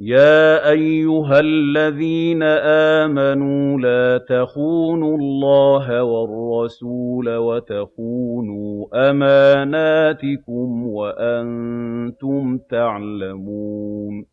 يَا أَيُّهَا الَّذِينَ آمَنُوا لَا تَخُونُوا اللَّهَ وَالرَّسُولَ وَتَخُونُوا أَمَانَاتِكُمْ وَأَنتُمْ تَعْلَمُونَ